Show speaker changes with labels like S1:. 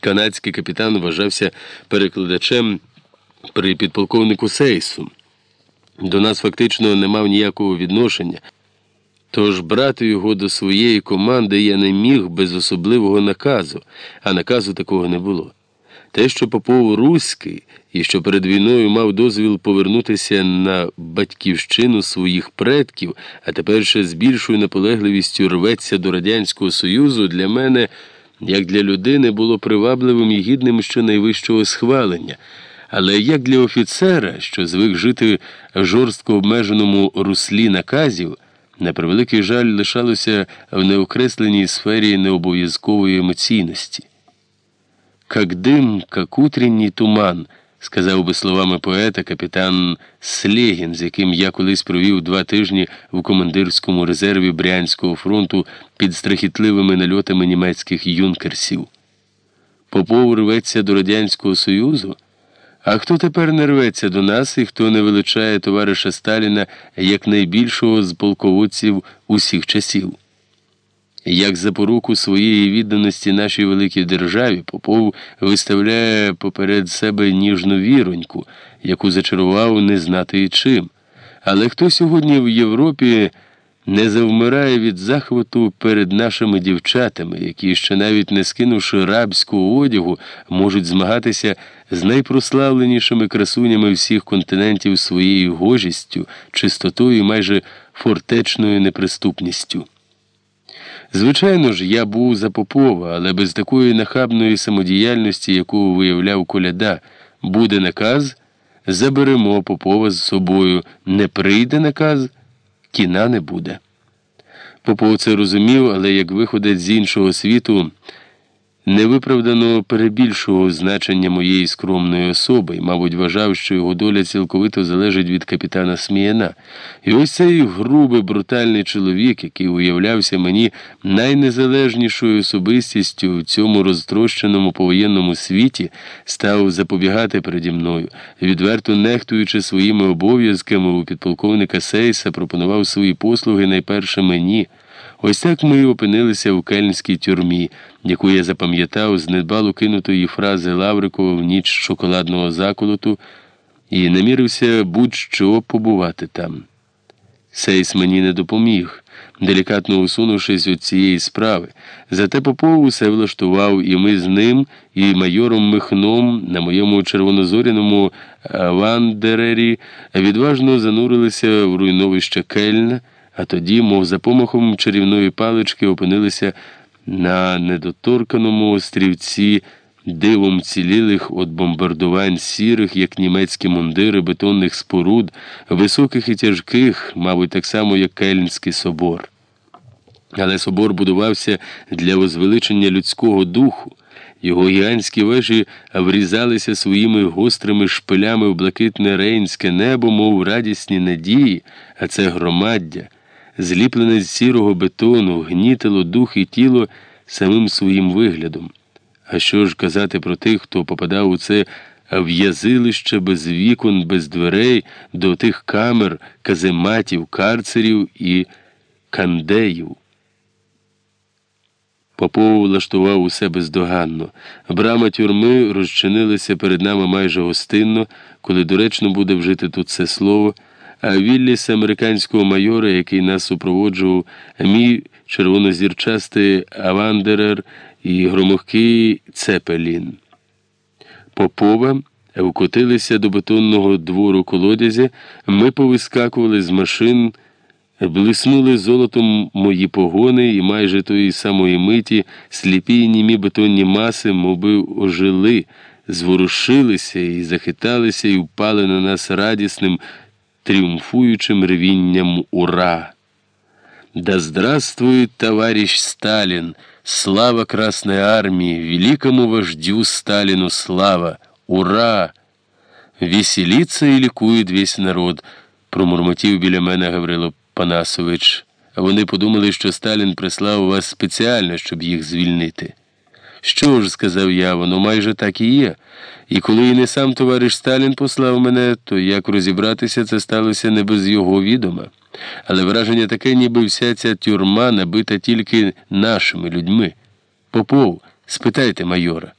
S1: Канадський капітан вважався перекладачем при підполковнику Сейсу. До нас фактично не мав ніякого відношення. Тож брати його до своєї команди я не міг без особливого наказу, а наказу такого не було. Те, що Попов руський і що перед війною мав дозвіл повернутися на батьківщину своїх предків, а тепер ще з більшою наполегливістю рветься до Радянського Союзу, для мене, як для людини, було привабливим і гідним щонайвищого схвалення. Але як для офіцера, що звик жити в жорстко обмеженому руслі наказів, на превеликий жаль лишалося в неокресленій сфері необов'язкової емоційності. Как дим, как утренній туман, сказав би словами поета капітан Слегін, з яким я колись провів два тижні в командирському резерві Брянського фронту під страхітливими нальотами німецьких юнкерсів. Попов рветься до Радянського Союзу. А хто тепер не рветься до нас і хто не величає товариша Сталіна як найбільшого з полководців усіх часів? Як запоруку своєї відданості нашій великій державі Попов виставляє поперед себе ніжну віроньку, яку зачарував не знати чим. Але хто сьогодні в Європі не завмирає від захвату перед нашими дівчатами, які, ще навіть не скинувши рабського одягу, можуть змагатися з найпрославленішими красунями всіх континентів своєю гожістю, чистотою і майже фортечною неприступністю. Звичайно ж, я був за Попова, але без такої нахабної самодіяльності, яку виявляв коляда, буде наказ, заберемо Попова з собою. Не прийде наказ, кіна не буде. Попов це розумів, але як виходить з іншого світу невиправдано перебільшував значення моєї скромної особи і, мабуть, вважав, що його доля цілковито залежить від капітана Сміяна. І ось цей грубий, брутальний чоловік, який уявлявся мені найнезалежнішою особистістю в цьому розтрощеному повоєнному світі, став запобігати переді мною, відверто нехтуючи своїми обов'язками у підполковника Сейса, пропонував свої послуги найперше мені. Ось так ми опинилися в кельнській тюрмі, яку я запам'ятав з недбало кинутої фрази Лаврикова в ніч шоколадного заколоту, і намірився будь-що побувати там. Сейс мені не допоміг, делікатно усунувшись від цієї справи. Зате Попов усе влаштував, і ми з ним, і майором Михном на моєму червонозоряному Вандерері відважно занурилися в руйновище Кельна а тоді, мов за помахом чарівної палички, опинилися на недоторканому острівці дивом цілілих від бомбардувань сірих, як німецькі мундири, бетонних споруд, високих і тяжких, мабуть, так само, як Кельнський собор. Але собор будувався для возвеличення людського духу. Його гігантські вежі врізалися своїми гострими шпилями в блакитне рейнське небо, мов радісні надії, а це громаддя зліплене з сірого бетону, гнітило дух і тіло самим своїм виглядом. А що ж казати про тих, хто попадав у це в'язилище без вікон, без дверей, до тих камер, казематів, карцерів і кандеїв? Попов влаштував усе бездоганно. Брама тюрми розчинилися перед нами майже гостинно, коли доречно буде вжити тут це слово. А Вілліс американського майора, який нас супроводжував, мій червонозірчастий Авандерер і громохкий Цепелін. Попова вкотилися до бетонного двору колодязя, ми повискакували з машин, блиснули золотом мої погони, і майже тої самої миті сліпі й німі бетонні маси, моби ожили, зворушилися і захиталися, і впали на нас радісним тріумфуючим ревінням «Ура!». Да здравствует товарищ Сталин! Слава Красной Армии! Великому вождю Сталину слава! Ура! Веселиться і лікує весь народ, промурмотів біля мене Гаврило Панасович. Вони подумали, що Сталін прислав вас спеціально, щоб їх звільнити. Що ж, сказав я, воно майже так і є. І коли і не сам товариш Сталін послав мене, то як розібратися, це сталося не без його відома. Але враження таке, ніби вся ця тюрма набита тільки нашими людьми. Попов, спитайте майора.